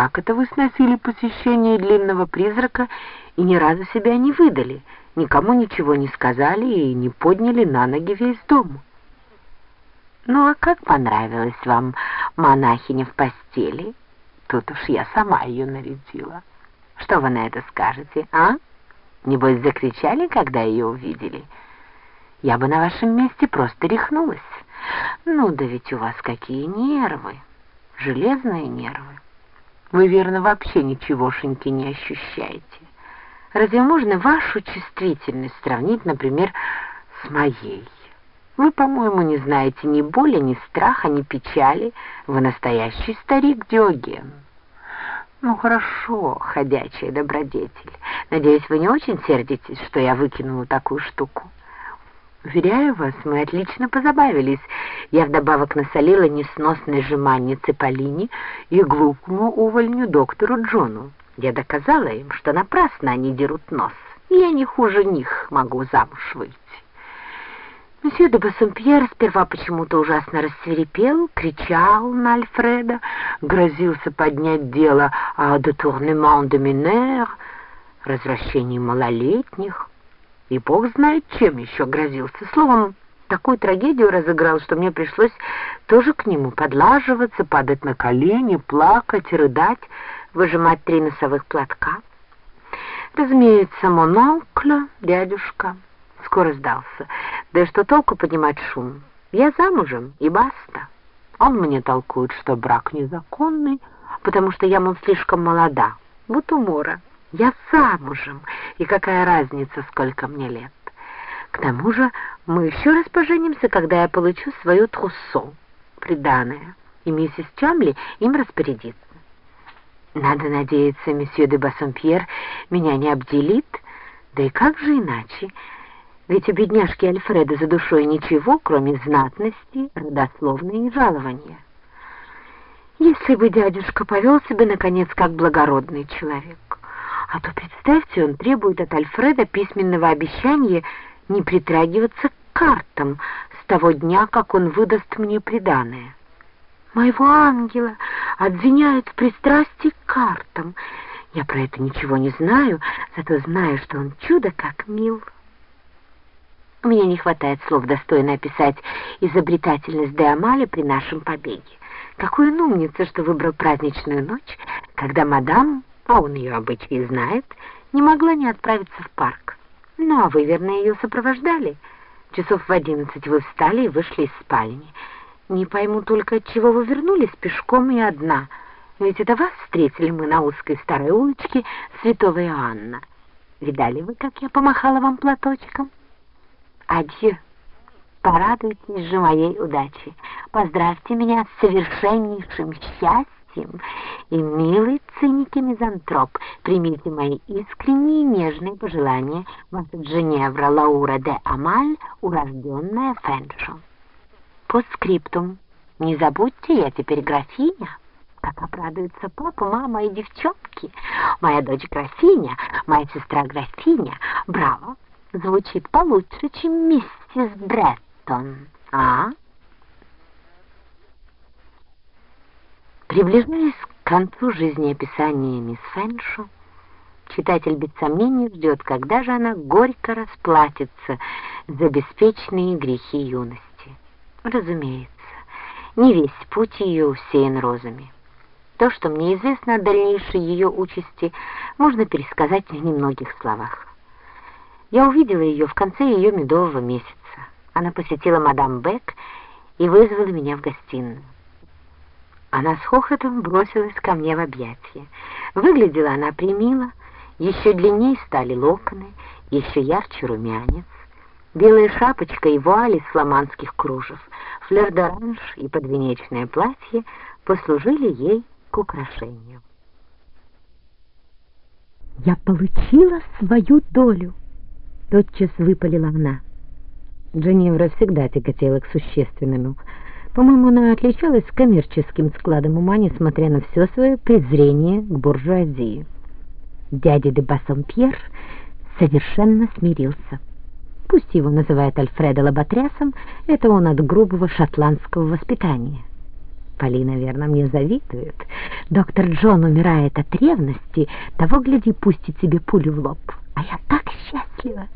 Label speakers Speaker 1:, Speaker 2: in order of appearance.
Speaker 1: как это вы сносили посещение длинного призрака и ни разу себя не выдали, никому ничего не сказали и не подняли на ноги весь дом? Ну а как понравилась вам монахиня в постели? Тут уж я сама ее нарядила. Что вы на это скажете, а? Небось, закричали, когда ее увидели? Я бы на вашем месте просто рехнулась. Ну да ведь у вас какие нервы, железные нервы. Вы, верно, вообще ничегошеньки не ощущаете. Разве можно вашу чувствительность сравнить, например, с моей? Вы, по-моему, не знаете ни боли, ни страха, ни печали. Вы настоящий старик Диоген. Ну, хорошо, ходячая добродетель. Надеюсь, вы не очень сердитесь, что я выкинула такую штуку. Уверяю вас, мы отлично позабавились. Я вдобавок насолила несносной жеманнице Полине и глупому увольню доктору Джону. Я доказала им, что напрасно они дерут нос, я не хуже них могу замуж выйти. Месье де Бассомпьер сперва почему-то ужасно рассверепел, кричал на Альфреда, грозился поднять дело о детурнемент де минер, развращении малолетних, и бог знает, чем еще грозился. Словом, такую трагедию разыграл, что мне пришлось тоже к нему подлаживаться, падать на колени, плакать, рыдать, выжимать три носовых платка. Разумеется, мононкля, дядюшка, скоро сдался. Да и что толку поднимать шум? Я замужем, и баста. Он мне толкует, что брак незаконный, потому что я, мол, слишком молода. Вот умора. Я замужем, и какая разница, сколько мне лет. К тому же мы еще раз поженимся, когда я получу свою труссо, приданное, и миссис Чамли им распорядится. Надо надеяться, месье де Бассомпьер меня не обделит, да и как же иначе? Ведь у бедняжки Альфреда за душой ничего, кроме знатности, родословной и жалования. Если бы дядюшка повел себя, наконец, как благородный человек. А то, представьте, он требует от Альфреда письменного обещания не притрагиваться к картам с того дня, как он выдаст мне приданое. Моего ангела обвиняют в пристрастии к картам. Я про это ничего не знаю, зато знаю, что он чудо как мил. Меня не хватает слов достойно описать изобретательность Деамали при нашем побеге. Какой он умница, что выбрал праздничную ночь, когда мадам, а он ее обычаи знает, не могла не отправиться в парк. Ну, а вы, верно, ее сопровождали. Часов в одиннадцать вы встали и вышли из спальни. Не пойму только, от чего вы вернулись пешком и одна. Ведь это вас встретили мы на узкой старой улочке Святого Иоанна. Видали вы, как я помахала вам платочком? Адьё. Порадуйтесь же моей удачи. Поздравьте меня с совершеннейшим счастьем. И, милый циник-мизантроп, примите мои искренние нежные пожелания ваша Женевра Лаура де Амаль, урожденная Фэншо. Постскриптум. Не забудьте, я теперь графиня. Как обрадуются папа, мама и девчонки. Моя дочь графиня, моя сестра графиня. Браво! Звучит получше, чем миссис Бреттон. А? Приближаясь к концу жизнеописания мисс Фэншу, читатель без сомнений ждет, когда же она горько расплатится за беспечные грехи юности. Разумеется, не весь путь ее усеян розами. То, что мне известно о дальнейшей ее участи, можно пересказать в немногих словах. Я увидела ее в конце ее медового месяца. Она посетила мадам Бек и вызвала меня в гостиную. Она с хохотом бросилась ко мне в объятия. Выглядела она примило, еще длиннее стали локоны, еще ярче румянец. Белая шапочка и вуаль из фламандских кружев, флер-д'оранж и подвенечное платье послужили ей к украшению. «Я получила свою долю!» — тотчас выпалила она. Дженевра всегда тяготела к существенному. По-моему, она отличалась коммерческим складом ума, несмотря на все свое презрение к буржуазии. Дядя де Бассомпьер совершенно смирился. Пусть его называют Альфредо Лоботрясом, это он от грубого шотландского воспитания. Полина, верно, мне завидует. Доктор Джон умирает от ревности, того, гляди, пустит себе пулю в лоб. А я так счастлива.